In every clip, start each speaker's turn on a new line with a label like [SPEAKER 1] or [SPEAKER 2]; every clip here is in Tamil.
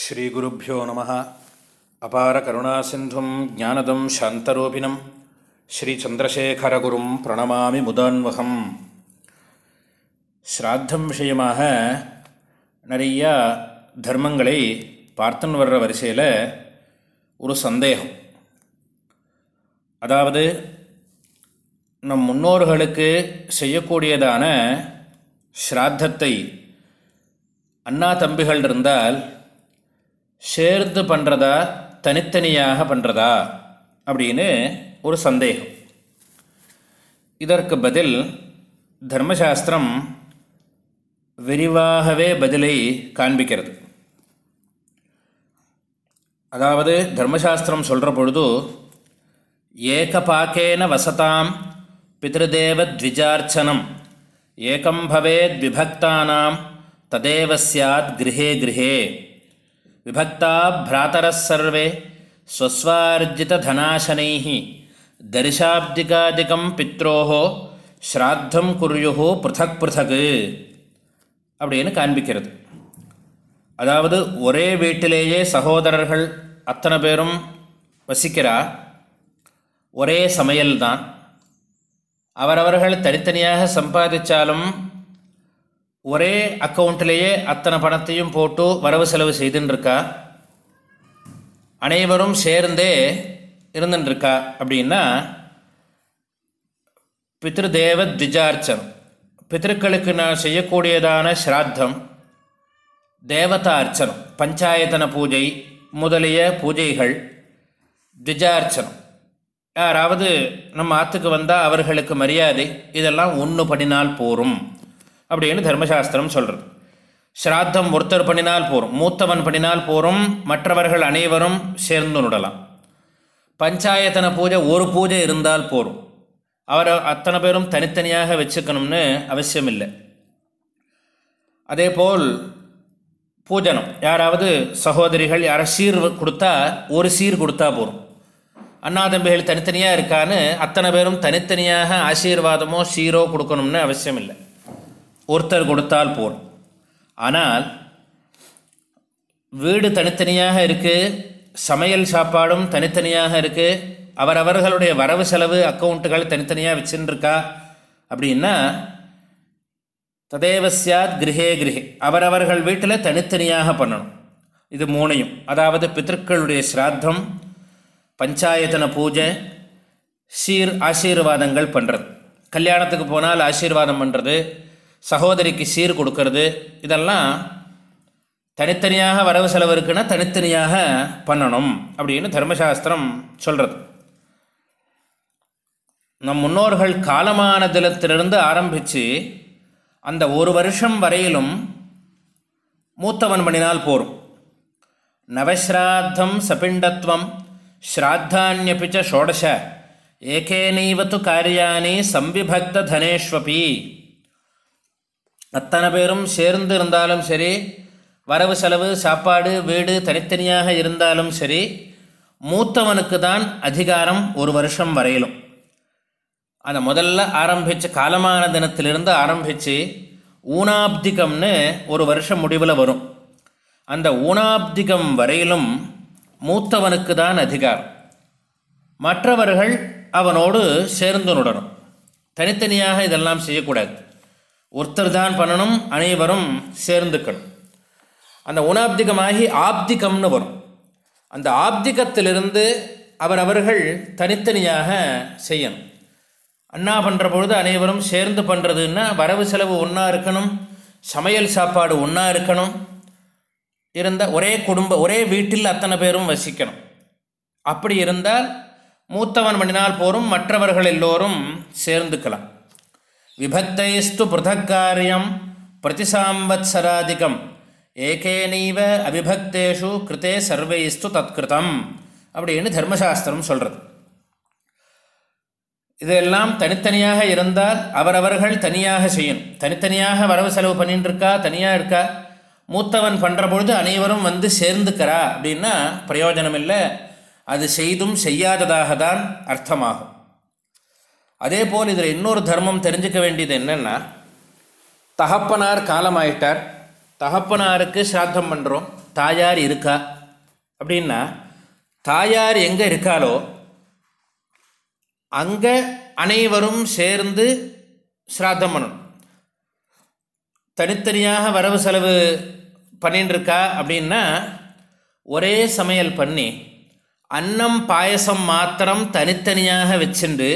[SPEAKER 1] ஸ்ரீகுருப்போ நம. அபார கருணாசிந்தும் ஜானதம் சாந்தரூபிணம். ஸ்ரீச்சந்திரசேகரகுரும் பிரணமாமி முதான்வகம். ஸ்ராத்தம் விஷயமாக நிறையா தர்மங்களை பார்த்துன்னு வர்ற வரிசையில் ஒரு சந்தேகம். அதாவது நம் முன்னோர்களுக்கு செய்யக்கூடியதான ஸ்ராத்தத்தை அண்ணா தம்பிகள் இருந்தால் சேர்ந்து பண்ணுறதா தனித்தனியாக பண்ணுறதா அப்படின்னு ஒரு சந்தேகம். இதற்கு பதில் தர்மசாஸ்திரம் விரிவாகவே பதிலை காண்பிக்கிறது. அதாவது தர்மசாஸ்திரம் சொல்கிற பொழுது ஏகபாக்கேன வசதாம் பிததேவ த்விஜார்ச்சனம் ஏகம் பவேத் விபக்தானாம் ததேவ சாத் கிரகே கிரகே விபக்தா பிராத்தரः சர்வே ஸ்வஸ்வார்ஜிததனாசனைः தரிசாப்திகாதிகம் பித்ரோஹோ ஸ்ராத்தம் குர்யுஹோ பிருதக் பிருதக் அப்படின்னு காண்பிக்கிறது. அதாவது ஒரே வீட்டிலேயே சகோதரர்கள் அத்தனை பேரும் வசிக்கிறா? ஒரே சமையல்தான். அவரவர்கள் தனித்தனியாக சம்பாதிச்சாலும் ஒரே அக்கௌண்ட்டிலேயே அத்தனை பணத்தையும் போட்டு வரவு செலவு செய்துன்னு அனைவரும் சேர்ந்தே இருந்துட்டுருக்கா அப்படின்னா பித்ருதேவ திஜார்ச்சனம் பித்திருக்களுக்கு நான் செய்யக்கூடியதான ஸ்ராத்தம் தேவதார்ச்சனம் பஞ்சாயத்தன பூஜை முதலிய பூஜைகள் திஜார்ச்சனம் யாராவது நம்ம ஆற்றுக்கு வந்தால் அவர்களுக்கு மரியாதை இதெல்லாம் ஒன்று பண்ணினால் போரும். அப்படின்னு தர்மசாஸ்திரம் சொல்கிறது ஸ்ராத்தம் ஒருத்தர் பண்ணினால் போரும் மூத்தவன் பண்ணினால் போரும் மற்றவர்கள் அனைவரும் சேர்ந்து நுடலாம் பஞ்சாயத்தன பூஜை ஒரு பூஜை இருந்தால் போரும். அவரை அத்தனை பேரும் தனித்தனியாக வச்சுக்கணும்னு அவசியம் இல்லை அதே போல் பூஜனம் யாராவது சகோதரிகள் யாரை சீர் கொடுத்தா ஒரு சீர் கொடுத்தா போகும் அண்ணாதம்பிகள் தனித்தனியாக இருக்கான்னு அத்தனை பேரும் தனித்தனியாக ஆசீர்வாதமோ சீரோ கொடுக்கணும்னு அவசியம் இல்லை ஒருத்தர் கொடுத்தால் போல் ஆனால் வீடு தனித்தனியாக இருக்குது சமையல் சாப்பாடும் தனித்தனியாக இருக்குது அவரவர்களுடைய வரவு செலவு அக்கௌண்ட்டுகள் தனித்தனியாக வச்சுருக்கா? அப்படின்னா ததேவ கிரகே கிரகே அவரவர்கள் வீட்டில் தனித்தனியாக பண்ணணும். இது மூணையும். அதாவது பித்திருக்களுடைய ஸ்ராத்தம் பஞ்சாயத்தன பூஜை சீர் ஆசீர்வாதங்கள் பண்ணுறது கல்யாணத்துக்கு போனால் ஆசீர்வாதம் பண்ணுறது சகோதரிக்கு சீர் கொடுக்கறது இதெல்லாம் தனித்தனியாக வரவு செலவு இருக்குன்னா தனித்தனியாக பண்ணணும் அப்படின்னு தர்மசாஸ்திரம் சொல்கிறது நம் முன்னோர்கள் காலமான தினத்திலிருந்து ஆரம்பித்து அந்த ஒரு வருஷம் வரையிலும் மூத்தவன் பண்ணினால் போரும். நவஸ்ராத்தம் சபிண்டத்வம் ஸ்ராத்தானியபிச்ச ஷோடச. ஏகேனைவத்து காரியானி சம்பிபக்த தனேஷ்வபி. அத்தனை பேரும் சேர்ந்து இருந்தாலும் சரி வரவு செலவு சாப்பாடு வீடு தனித்தனியாக இருந்தாலும் சரி மூத்தவனுக்கு தான் அதிகாரம் ஒரு வருஷம் வரையிலும். அந்த முதல்ல ஆரம்பித்து காலமான தினத்திலிருந்து ஆரம்பித்து ஊனாப்திகம்னு ஒரு வருஷம் முடிவில் வரும். அந்த ஊனாப்திகம் வரையிலும் மூத்தவனுக்கு தான் அதிகாரம். மற்றவர்கள் அவனோடு சேர்ந்து நுடணும் தனித்தனியாக இதெல்லாம் செய்யக்கூடாது. ஒருத்தர் தான் பண்ணணும் அனைவரும் சேர்ந்துக்கணும். அந்த உணாப்திகமாகி ஆப்திகம்னு வரும். அந்த ஆப்திகத்திலிருந்து அவரவர்கள் தனித்தனியாக செய்யணும். அண்ணா பண்ணுற பொழுது அனைவரும் சேர்ந்து பண்ணுறதுன்னா வரவு செலவு ஒன்றா இருக்கணும் சமையல் சாப்பாடு ஒன்றா இருக்கணும். இருந்த ஒரே குடும்ப ஒரே வீட்டில் அத்தனை பேரும் வசிக்கணும். அப்படி இருந்தால் மூத்தவன் மணினால் போரும் மற்றவர்கள் எல்லோரும் சேர்ந்துக்கலாம். விபத்தைஸ்து பிருதக் காரியம் பிரதிசாம்பத்சராதிகம் ஏகேனைவ அவிபக்தேஷு கிருத்தே சர்வைஸ்து தத்கிருதம் அப்படின்னு தர்மசாஸ்திரம் சொல்கிறது இதெல்லாம் தனித்தனியாக இருந்தால் அவரவர்கள் தனியாக செய்யணும். தனித்தனியாக வரவு செலவு பண்ணிட்டு இருக்கா தனியாக இருக்கா? மூத்தவன் பண்ணுற பொழுது அனைவரும் வந்து சேர்ந்துக்கிறா அப்படின்னா பிரயோஜனம் இல்லை அது செய்தும் செய்யாததாக தான் அர்த்தமாகும். அதே போல் இதில் இன்னொரு தர்மம் தெரிஞ்சுக்க வேண்டியது என்னென்னா தகப்பனார் காலமாயிட்டார். தகப்பனாருக்கு சிராத்தம் பண்ணுறோம் தாயார் இருக்கா? அப்படின்னா தாயார் எங்கே இருக்காளோ அங்கே அனைவரும் சேர்ந்து ஸ்ராத்தம் பண்ணணும். தனித்தனியாக வரவு செலவு பண்ணிட்டுருக்கா அப்படின்னா ஒரே சமையல் பண்ணி அன்னம் பாயசம் மாத்திரம் தனித்தனியாக வச்சுண்டு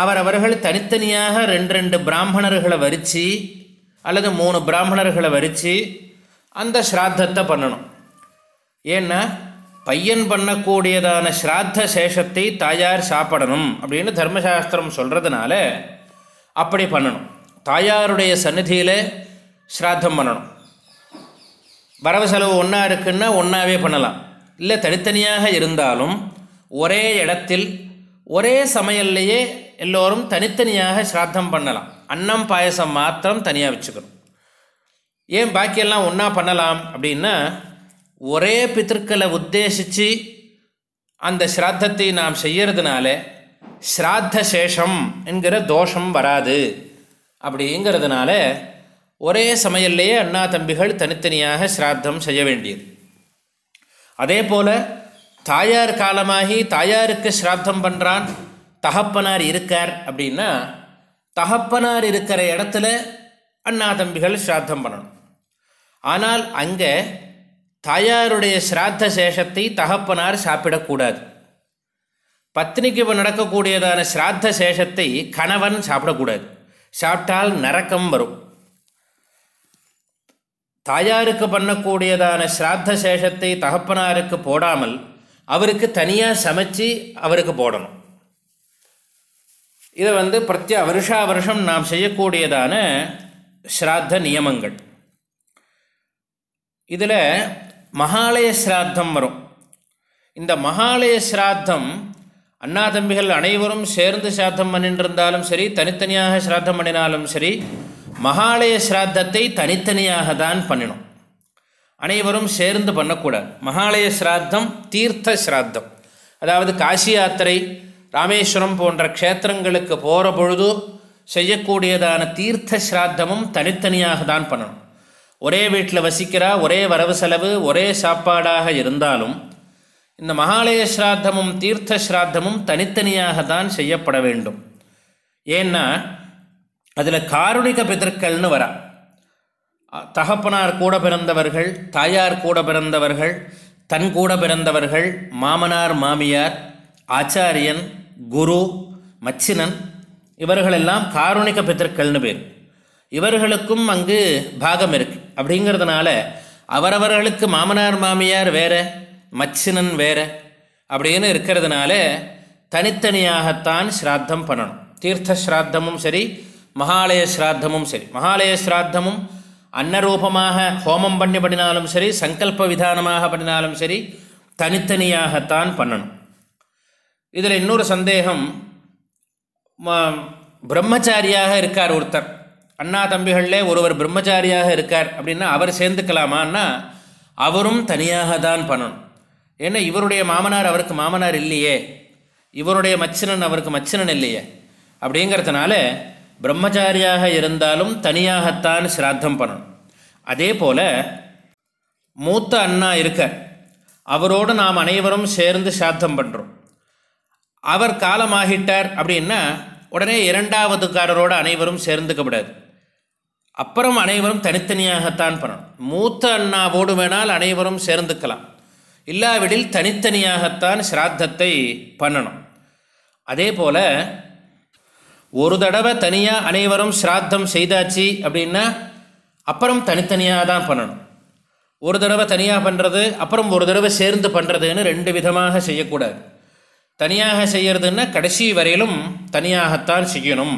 [SPEAKER 1] அவரவர்கள் தனித்தனியாக ரெண்டு ரெண்டு பிராமணர்களை வரித்து அல்லது மூணு பிராமணர்களை வரித்து அந்த ஸ்ராத்தத்தை பண்ணணும். ஏன்னா பையன் பண்ணக்கூடியதான ஸ்ராத்த சேஷத்தை தாயார் சாப்பிடணும் அப்படின்னு தர்மசாஸ்திரம் சொல்கிறதுனால அப்படி பண்ணணும். தாயாருடைய சந்நிதியில் ஸ்ராத்தம் பண்ணணும். வரவு செலவு ஒன்றா இருக்குன்னா ஒன்றாவே பண்ணலாம். இல்லை தனித்தனியாக இருந்தாலும் ஒரே இடத்தில் ஒரே சமையல்லையே எல்லோரும் தனித்தனியாக ஸ்ராத்தம் பண்ணலாம். அன்னம் பாயசம் மாத்திரம் தனியாக வச்சுக்கணும். ஏன் பாக்கியெல்லாம் ஒன்றா பண்ணலாம் அப்படின்னா ஒரே பித்திருக்களை உத்தேசித்து அந்த ஸ்ராத்தத்தை நாம் செய்யறதுனால ஸ்ராத்த சேஷம் என்கிற தோஷம் வராது. அப்படிங்கிறதுனால ஒரே சமையல்லையே அண்ணா தம்பிகள் தனித்தனியாக ஸ்ராத்தம் செய்ய வேண்டியது. அதே போல் தாயார் காலமாகி தாயாருக்கு ஸ்ராத்தம் பண்ணுறான் தகப்பனார் இருக்கார் அப்படின்னா தகப்பனார் இருக்கிற இடத்துல அண்ணா தம்பிகள் ஸ்ராத்தம் பண்ணணும். ஆனால் அங்கே தாயாருடைய ஸ்ராத்த சேஷத்தை தகப்பனார் சாப்பிடக்கூடாது. பத்னிக்கு இப்போ நடக்கக்கூடியதான ஸ்ராத்த சேஷத்தை கணவன் சாப்பிடக்கூடாது. சாப்பிட்டால் நரக்கம் வரும். தாயாருக்கு பண்ணக்கூடியதான ஸ்ராத்த சேஷத்தை தகப்பனாருக்கு போடாமல் அவருக்கு தனியாக சமைச்சு அவருக்கு போடணும். இதை வந்து பிரத்ய வருஷா வருஷம் நாம் செய்யக்கூடியதான ஸ்ராத்த நியமங்கள். இதில் மகாலய ஸ்ராத்தம் வரும். இந்த மகாலய ஸ்ராத்தம் அண்ணா தம்பிகள் அனைவரும் சேர்ந்து சிராத்தம் பண்ணின்றிருந்தாலும் சரி தனித்தனியாக சிராத்தம் பண்ணினாலும் சரி மகாலய ஸ்ராத்தத்தை தனித்தனியாக தான் பண்ணினோம். அனைவரும் சேர்ந்து பண்ணக்கூடாது. மகாலய ஸ்ராத்தம் தீர்த்த ஸ்ராத்தம். அதாவது காசி யாத்திரை ராமேஸ்வரம் போன்ற க்ஷேத்திரங்களுக்கு போகிற பொழுது செய்யக்கூடியதான தீர்த்த ஸ்ராத்தமும் தனித்தனியாக தான் பண்ணணும். ஒரே வீட்டில் வசிக்கிறா ஒரே வரவு செலவு ஒரே சாப்பாடாக இருந்தாலும் இந்த மகாலய ஸ்ராத்தமும் தீர்த்த ஸ்ராத்தமும் தனித்தனியாக தான் செய்யப்பட வேண்டும். ஏன்னா அதில் காருணிக பிதற்கள்னு வரா. தகப்பனார் கூட பிறந்தவர்கள் தாயார் கூட பிறந்தவர்கள் தன் கூட பிறந்தவர்கள் மாமனார் மாமியார் ஆச்சாரியன் குரு மச்சினன் இவர்களெல்லாம் காருணிக பித்தர்கள்னு பேர். இவர்களுக்கும் அங்கு பாகம் இருக்கு. அப்படிங்கிறதுனால அவரவர்களுக்கு மாமனார் மாமியார் வேற மச்சினன் வேற அப்படின்னு இருக்கிறதுனால தனித்தனியாகத்தான் ஸ்ராத்தம் பண்ணணும். தீர்த்த ஸ்ராத்தமும் சரி மகாலய ஸ்ராத்தமும் சரி. மகாலய ஸ்ராத்தமும் அன்னரூபமாக ஹோமம் பண்ணி பண்ணினாலும் சரி சங்கல்ப விதானமாக பண்ணினாலும் சரி தனித்தனியாகத்தான் பண்ணணும். இதில் இன்னொரு சந்தேகம் பிரம்மச்சாரியாக இருக்கார் ஒருத்தர். அண்ணா தம்பிகளிலே ஒருவர் பிரம்மச்சாரியாக இருக்கார் அப்படின்னா அவர் சேர்ந்துக்கலாமான்னா அவரும் தனியாக தான் பண்ணணும். ஏன்னா இவருடைய மாமனார் அவருக்கு மாமனார் இல்லையே. இவருடைய மச்சினன் அவருக்கு மச்சினன் இல்லையே. அப்படிங்கிறதுனால பிரம்மச்சாரியாக இருந்தாலும் தனியாகத்தான் சிராத்தம் பண்ணணும். அதே போல் மூத்த அண்ணா இருக்க அவரோடு நாம் அனைவரும் சேர்ந்து சிராத்தம் பண்ணுறோம் அவர் காலமாகிட்டார் அப்படின்னா உடனே இரண்டாவதுக்காரரோடு அனைவரும் சேர்ந்துக்கப்படாது. அப்புறம் அனைவரும் தனித்தனியாகத்தான் பண்ணணும். மூத்த அண்ணாவோடு வேணால் அனைவரும் சேர்ந்துக்கலாம். இல்லாவிடில் தனித்தனியாகத்தான் சிராத்தத்தை பண்ணணும். அதே போல் ஒரு தடவை தனியாக அனைவரும் சிராத்தம் செய்தாச்சு அப்படின்னா அப்புறம் தனித்தனியாக தான் பண்ணணும். ஒரு தடவை தனியாக பண்ணுறது அப்புறம் ஒரு தடவை சேர்ந்து பண்ணுறதுன்னு ரெண்டு விதமாக செய்யக்கூடாது. தனியாக செய்கிறதுன்னா கடைசி வரையிலும் தனியாகத்தான் செய்யணும்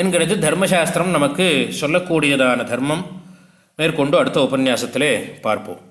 [SPEAKER 1] என்கிறது தர்மசாஸ்திரம் நமக்கு சொல்லக்கூடியதான தர்மம். மேற்கொண்டு அடுத்த உபன்யாசத்திலே பார்ப்போம்.